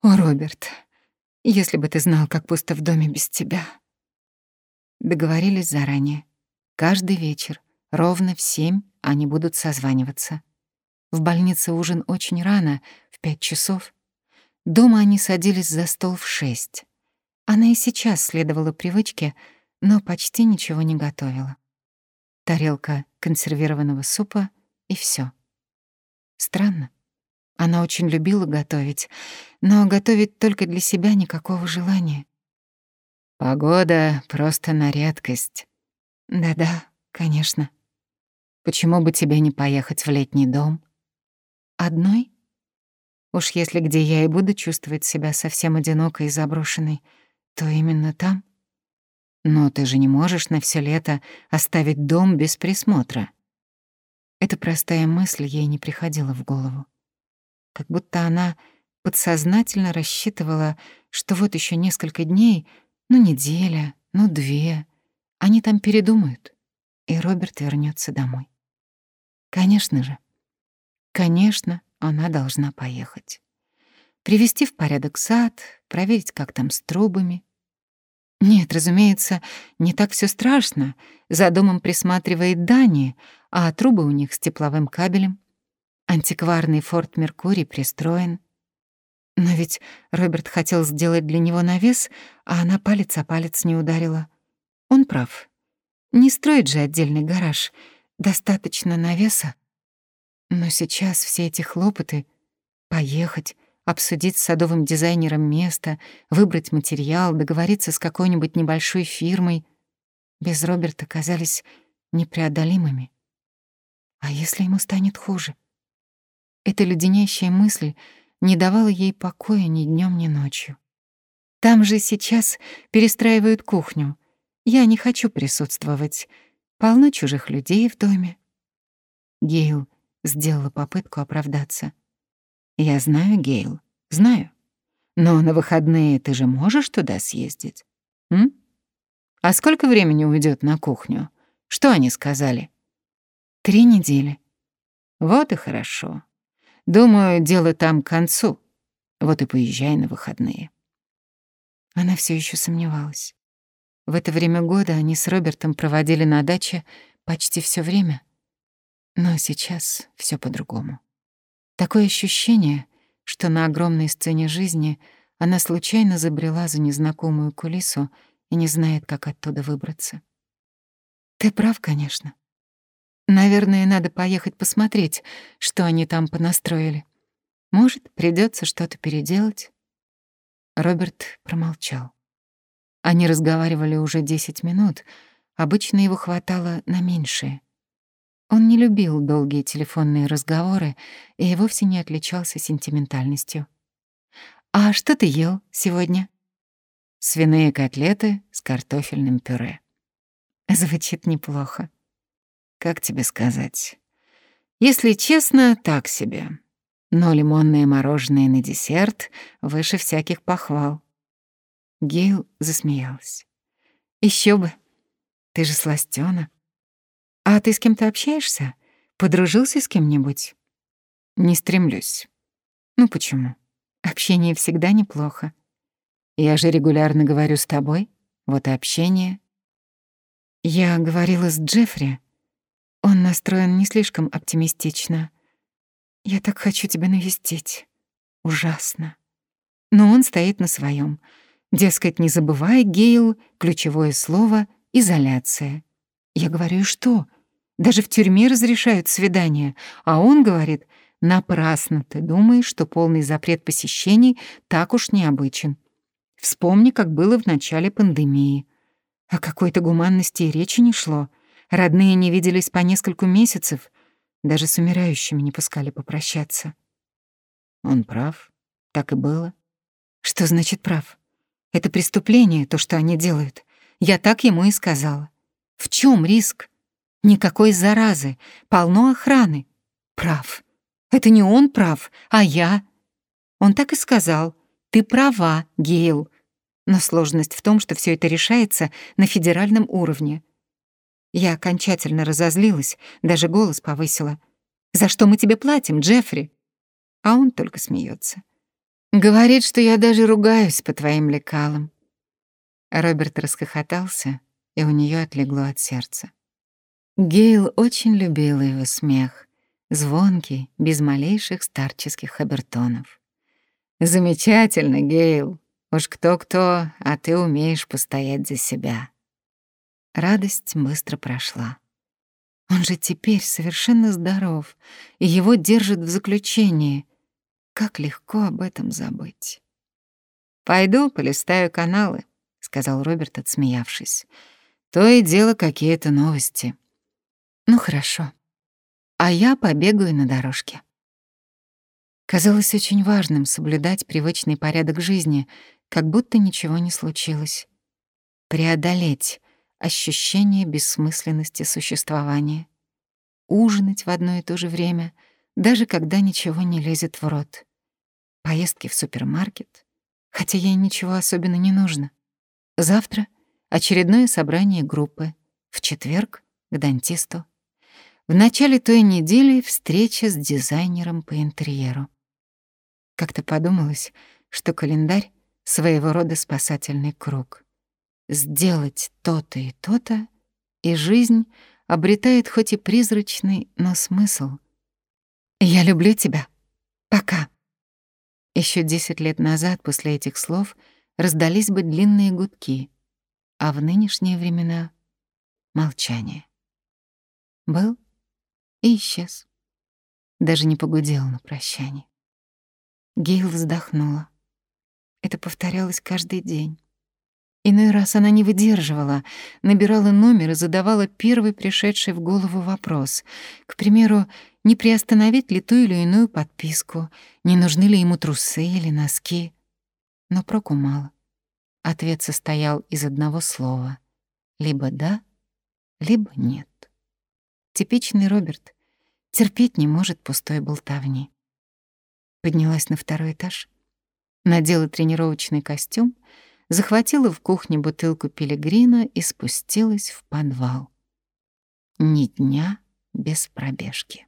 О, Роберт, если бы ты знал, как пусто в доме без тебя. Договорились заранее. Каждый вечер, ровно в семь, они будут созваниваться. В больнице ужин очень рано, в пять часов. Дома они садились за стол в шесть. Она и сейчас следовала привычке, но почти ничего не готовила. Тарелка консервированного супа и все. Странно. Она очень любила готовить, но готовить только для себя никакого желания. Погода просто на редкость. Да-да, конечно. Почему бы тебе не поехать в летний дом? Одной? Уж если где я и буду чувствовать себя совсем одинокой и заброшенной, то именно там. Но ты же не можешь на все лето оставить дом без присмотра. Эта простая мысль ей не приходила в голову как будто она подсознательно рассчитывала, что вот еще несколько дней, ну неделя, ну две, они там передумают, и Роберт вернется домой. Конечно же, конечно, она должна поехать. Привести в порядок сад, проверить, как там с трубами. Нет, разумеется, не так все страшно. За домом присматривает Дани, а трубы у них с тепловым кабелем. Антикварный форт Меркурий пристроен. Но ведь Роберт хотел сделать для него навес, а она палец о палец не ударила. Он прав. Не строить же отдельный гараж. Достаточно навеса. Но сейчас все эти хлопоты — поехать, обсудить с садовым дизайнером место, выбрать материал, договориться с какой-нибудь небольшой фирмой — без Роберта казались непреодолимыми. А если ему станет хуже? Эта леденящая мысль не давала ей покоя ни днем, ни ночью. Там же сейчас перестраивают кухню. Я не хочу присутствовать. Полно чужих людей в доме. Гейл сделала попытку оправдаться. Я знаю, Гейл, знаю. Но на выходные ты же можешь туда съездить? М? А сколько времени уйдет на кухню? Что они сказали? Три недели. Вот и хорошо. Думаю, дело там к концу. Вот и поезжай на выходные. Она все еще сомневалась. В это время года они с Робертом проводили на даче почти все время. Но сейчас все по-другому. Такое ощущение, что на огромной сцене жизни она случайно забрела за незнакомую кулису и не знает, как оттуда выбраться. Ты прав, конечно. Наверное, надо поехать посмотреть, что они там понастроили. Может, придется что-то переделать. Роберт промолчал. Они разговаривали уже 10 минут, обычно его хватало на меньшее. Он не любил долгие телефонные разговоры и вовсе не отличался сентиментальностью. «А что ты ел сегодня?» «Свиные котлеты с картофельным пюре». Звучит неплохо. Как тебе сказать? Если честно, так себе. Но лимонное мороженое на десерт выше всяких похвал. Гейл засмеялась. Еще бы. Ты же сластёна. А ты с кем-то общаешься? Подружился с кем-нибудь? Не стремлюсь. Ну почему? Общение всегда неплохо. Я же регулярно говорю с тобой, вот и общение. Я говорила с Джеффри, он настроен не слишком оптимистично. Я так хочу тебя навестить. Ужасно. Но он стоит на своем. Дескать, не забывай, Гейл, ключевое слово — изоляция. Я говорю, что? Даже в тюрьме разрешают свидания, а он говорит, напрасно ты думаешь, что полный запрет посещений так уж необычен. Вспомни, как было в начале пандемии. О какой-то гуманности и речи не шло. Родные не виделись по нескольку месяцев, даже с умирающими не пускали попрощаться. Он прав, так и было. Что значит прав? Это преступление, то, что они делают. Я так ему и сказала. В чем риск? Никакой заразы, полно охраны. Прав. Это не он прав, а я. Он так и сказал. Ты права, Гейл. Но сложность в том, что все это решается на федеральном уровне. Я окончательно разозлилась, даже голос повысила. «За что мы тебе платим, Джеффри?» А он только смеется. Говорит, что я даже ругаюсь по твоим лекалам. Роберт расхохотался, и у нее отлегло от сердца. Гейл очень любила его смех, звонкий, без малейших старческих обертонов. «Замечательно, Гейл. Уж кто-кто, а ты умеешь постоять за себя». Радость быстро прошла. Он же теперь совершенно здоров, и его держат в заключении. Как легко об этом забыть. «Пойду полистаю каналы», — сказал Роберт, отсмеявшись. «То и дело какие-то новости». «Ну хорошо. А я побегаю на дорожке». Казалось очень важным соблюдать привычный порядок жизни, как будто ничего не случилось. Преодолеть ощущение бессмысленности существования. Ужинать в одно и то же время, даже когда ничего не лезет в рот. Поездки в супермаркет, хотя ей ничего особенно не нужно. Завтра очередное собрание группы, в четверг — к дантисту. В начале той недели встреча с дизайнером по интерьеру. Как-то подумалось, что календарь — своего рода спасательный круг. Сделать то-то и то-то, и жизнь обретает хоть и призрачный, но смысл. «Я люблю тебя. Пока». Еще десять лет назад после этих слов раздались бы длинные гудки, а в нынешние времена — молчание. Был и исчез. Даже не погудел на прощание. Гейл вздохнула. Это повторялось каждый день. Иной раз она не выдерживала, набирала номер и задавала первый пришедший в голову вопрос. К примеру, не приостановить ли ту или иную подписку, не нужны ли ему трусы или носки. Но проку мало. Ответ состоял из одного слова. Либо «да», либо «нет». Типичный Роберт терпеть не может пустой болтовни. Поднялась на второй этаж, надела тренировочный костюм, захватила в кухне бутылку пилигрина и спустилась в подвал. Ни дня без пробежки.